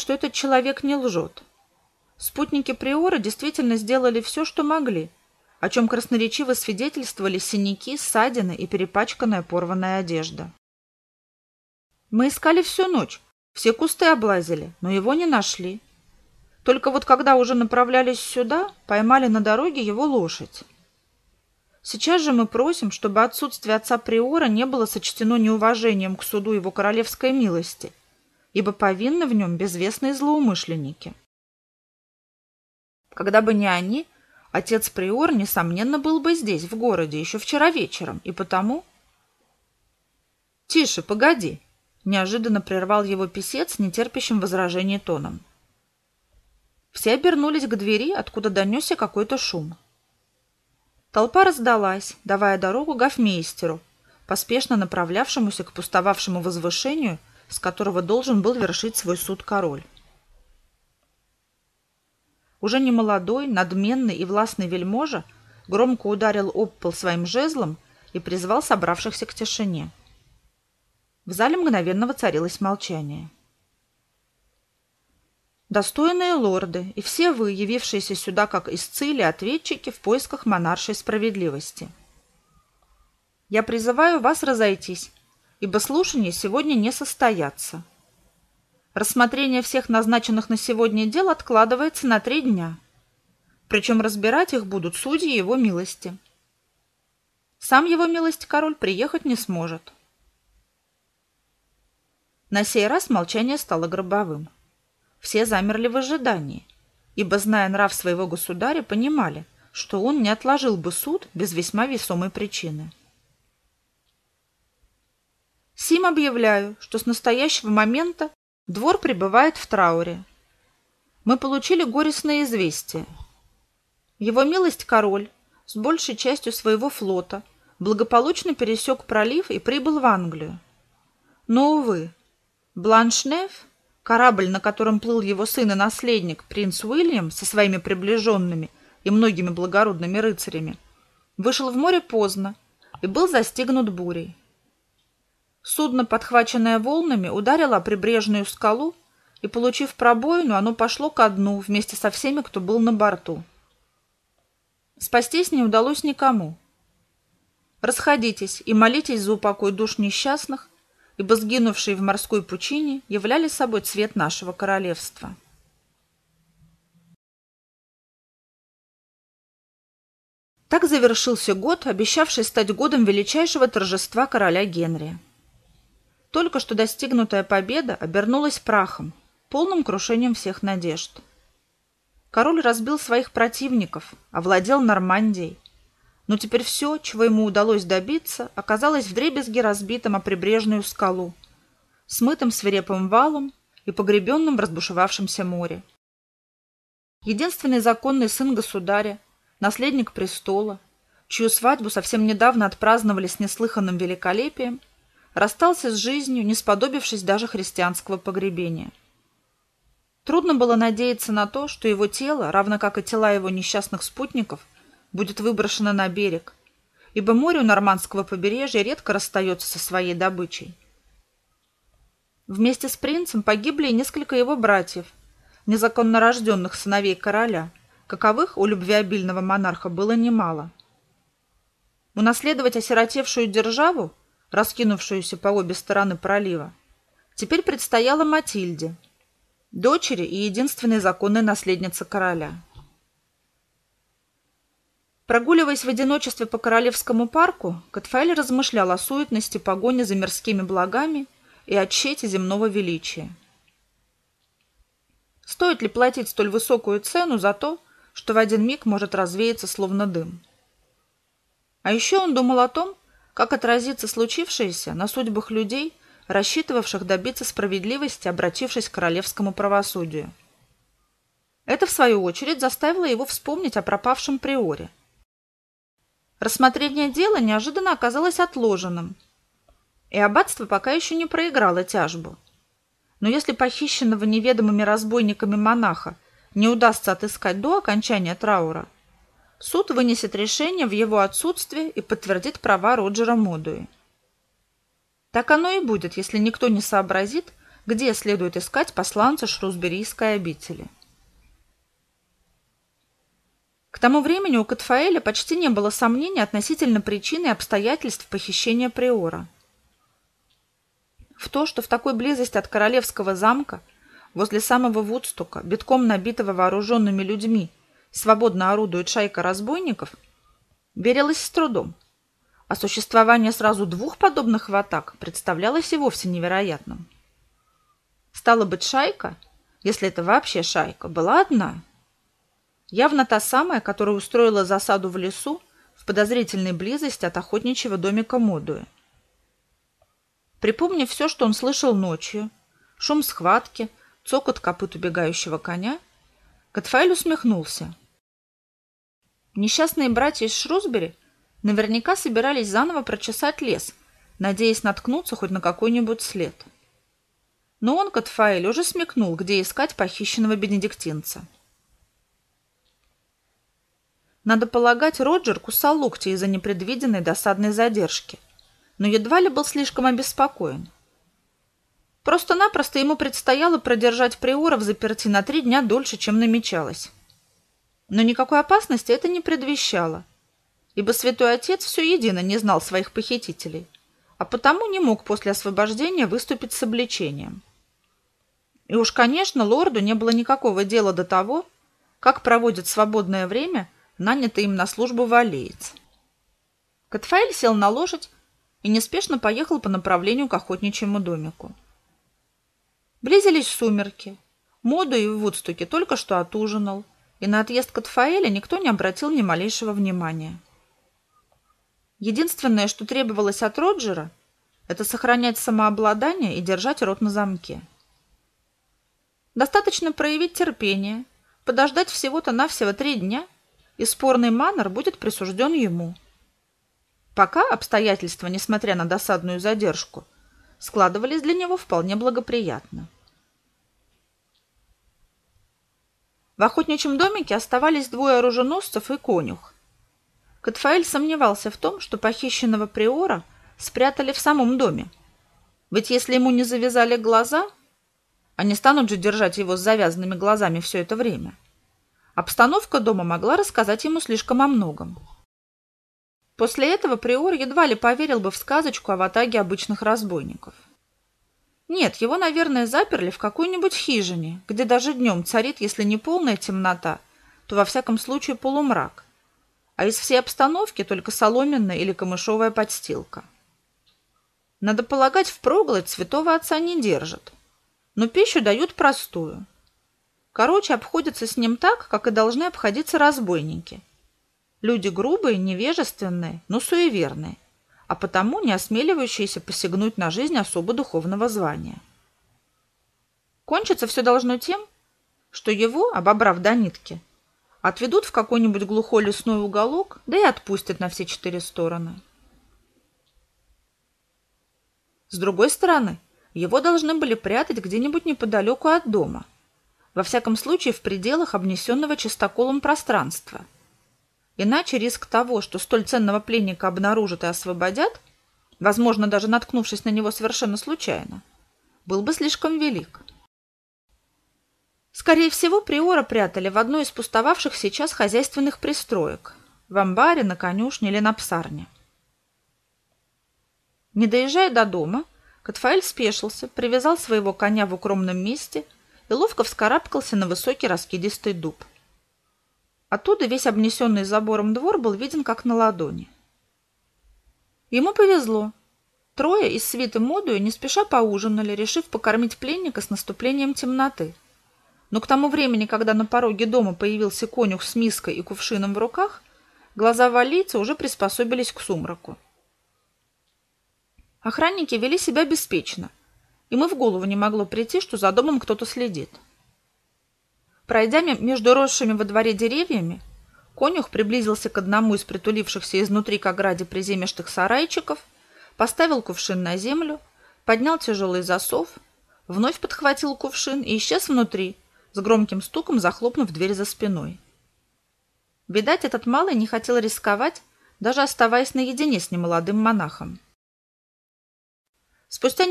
что этот человек не лжет. Спутники Приора действительно сделали все, что могли, о чем красноречиво свидетельствовали синяки, ссадины и перепачканная порванная одежда. Мы искали всю ночь, все кусты облазили, но его не нашли. Только вот когда уже направлялись сюда, поймали на дороге его лошадь. Сейчас же мы просим, чтобы отсутствие отца Приора не было сочтено неуважением к суду его королевской милости, ибо повинны в нем безвестные злоумышленники. Когда бы не они, отец Приор, несомненно, был бы здесь, в городе, еще вчера вечером, и потому... «Тише, погоди!» — неожиданно прервал его писец, нетерпящим возражений тоном. Все обернулись к двери, откуда донесся какой-то шум. Толпа раздалась, давая дорогу гофмейстеру, поспешно направлявшемуся к пустовавшему возвышению, с которого должен был вершить свой суд король. Уже не молодой, надменный и властный вельможа громко ударил об пол своим жезлом и призвал собравшихся к тишине. В зале мгновенно воцарилось молчание. Достойные лорды и все вы, явившиеся сюда как исцили ответчики в поисках монаршей справедливости. Я призываю вас разойтись, ибо слушания сегодня не состоятся. Рассмотрение всех назначенных на сегодня дел откладывается на три дня. Причем разбирать их будут судьи его милости. Сам его милость король приехать не сможет. На сей раз молчание стало гробовым. Все замерли в ожидании, ибо, зная нрав своего государя, понимали, что он не отложил бы суд без весьма весомой причины. Сим объявляю, что с настоящего момента двор пребывает в трауре. Мы получили горестное известие. Его милость король с большей частью своего флота благополучно пересек пролив и прибыл в Англию. Но, увы, Бланшнеф Корабль, на котором плыл его сын и наследник, принц Уильям, со своими приближенными и многими благородными рыцарями, вышел в море поздно и был застигнут бурей. Судно, подхваченное волнами, ударило о прибрежную скалу, и, получив пробоину, оно пошло ко дну вместе со всеми, кто был на борту. Спастись не удалось никому. Расходитесь и молитесь за упокой душ несчастных, ибо сгинувшие в морской пучине являли собой цвет нашего королевства. Так завершился год, обещавший стать годом величайшего торжества короля Генрия. Только что достигнутая победа обернулась прахом, полным крушением всех надежд. Король разбил своих противников, овладел Нормандией, но теперь все, чего ему удалось добиться, оказалось вдребезги разбитым о прибрежную скалу, смытым свирепым валом и погребенным в разбушевавшемся море. Единственный законный сын государя, наследник престола, чью свадьбу совсем недавно отпраздновали с неслыханным великолепием, расстался с жизнью, не сподобившись даже христианского погребения. Трудно было надеяться на то, что его тело, равно как и тела его несчастных спутников, будет выброшена на берег, ибо море у нормандского побережья редко расстается со своей добычей. Вместе с принцем погибли и несколько его братьев, незаконно рожденных сыновей короля, каковых у любвеобильного монарха было немало. Унаследовать осиротевшую державу, раскинувшуюся по обе стороны пролива, теперь предстояло Матильде, дочери и единственной законной наследнице короля. Прогуливаясь в одиночестве по Королевскому парку, Катфаэль размышлял о суетности погони за мирскими благами и о тщете земного величия. Стоит ли платить столь высокую цену за то, что в один миг может развеяться словно дым? А еще он думал о том, как отразится случившееся на судьбах людей, рассчитывавших добиться справедливости, обратившись к королевскому правосудию. Это, в свою очередь, заставило его вспомнить о пропавшем приоре – Рассмотрение дела неожиданно оказалось отложенным, и аббатство пока еще не проиграло тяжбу. Но если похищенного неведомыми разбойниками монаха не удастся отыскать до окончания траура, суд вынесет решение в его отсутствие и подтвердит права Роджера Модуи. Так оно и будет, если никто не сообразит, где следует искать посланца Шрусберийской обители. К тому времени у Катфаэля почти не было сомнений относительно причины и обстоятельств похищения Приора. В то, что в такой близости от королевского замка, возле самого Вудстока, битком набитого вооруженными людьми, свободно орудует шайка разбойников, верилось с трудом. А существование сразу двух подобных атак представлялось и вовсе невероятным. Стало быть, шайка, если это вообще шайка, была одна – Явно та самая, которая устроила засаду в лесу в подозрительной близости от охотничьего домика Модуя. Припомнив все, что он слышал ночью, шум схватки, цокот копыт убегающего коня, Катфаэль усмехнулся. Несчастные братья из Шрусбери наверняка собирались заново прочесать лес, надеясь наткнуться хоть на какой-нибудь след. Но он, Катфаэль, уже смекнул, где искать похищенного бенедиктинца. Надо полагать, Роджер кусал локти из-за непредвиденной досадной задержки, но едва ли был слишком обеспокоен. Просто-напросто ему предстояло продержать Приора в заперти на три дня дольше, чем намечалось. Но никакой опасности это не предвещало, ибо святой отец все едино не знал своих похитителей, а потому не мог после освобождения выступить с обличением. И уж, конечно, лорду не было никакого дела до того, как проводит свободное время – нанятый им на службу валеец. Катфаэль сел на лошадь и неспешно поехал по направлению к охотничьему домику. Близились сумерки. Моду и в Вудстоке только что отужинал, и на отъезд Катфаэля никто не обратил ни малейшего внимания. Единственное, что требовалось от Роджера, это сохранять самообладание и держать рот на замке. Достаточно проявить терпение, подождать всего-то навсего три дня – и спорный манор будет присужден ему. Пока обстоятельства, несмотря на досадную задержку, складывались для него вполне благоприятно. В охотничьем домике оставались двое оруженосцев и конюх. Катфаэль сомневался в том, что похищенного приора спрятали в самом доме. Ведь если ему не завязали глаза, они станут же держать его с завязанными глазами все это время – Обстановка дома могла рассказать ему слишком о многом. После этого Приор едва ли поверил бы в сказочку о ватаге обычных разбойников. Нет, его, наверное, заперли в какой-нибудь хижине, где даже днем царит, если не полная темнота, то во всяком случае полумрак, а из всей обстановки только соломенная или камышовая подстилка. Надо полагать, впроголодь святого отца не держат, но пищу дают простую – Короче, обходятся с ним так, как и должны обходиться разбойники. Люди грубые, невежественные, но суеверные, а потому не осмеливающиеся посягнуть на жизнь особо духовного звания. Кончится все должно тем, что его, обобрав до нитки, отведут в какой-нибудь глухой лесной уголок, да и отпустят на все четыре стороны. С другой стороны, его должны были прятать где-нибудь неподалеку от дома – во всяком случае в пределах обнесенного чистоколом пространства. Иначе риск того, что столь ценного пленника обнаружат и освободят, возможно, даже наткнувшись на него совершенно случайно, был бы слишком велик. Скорее всего, приора прятали в одной из пустовавших сейчас хозяйственных пристроек – в амбаре, на конюшне или на псарне. Не доезжая до дома, Катфаэль спешился, привязал своего коня в укромном месте – и ловко вскарабкался на высокий раскидистый дуб. Оттуда весь обнесенный забором двор был виден как на ладони. Ему повезло. Трое из свиты Модуя не спеша поужинали, решив покормить пленника с наступлением темноты. Но к тому времени, когда на пороге дома появился конюх с миской и кувшином в руках, глаза валийца уже приспособились к сумраку. Охранники вели себя беспечно – Ему в голову не могло прийти, что за домом кто-то следит. Пройдя между росшими во дворе деревьями, конюх приблизился к одному из притулившихся изнутри к ограде приземистых сарайчиков, поставил кувшин на землю, поднял тяжелый засов, вновь подхватил кувшин и исчез внутри, с громким стуком захлопнув дверь за спиной. Видать, этот малый не хотел рисковать, даже оставаясь наедине с немолодым монахом. Спустя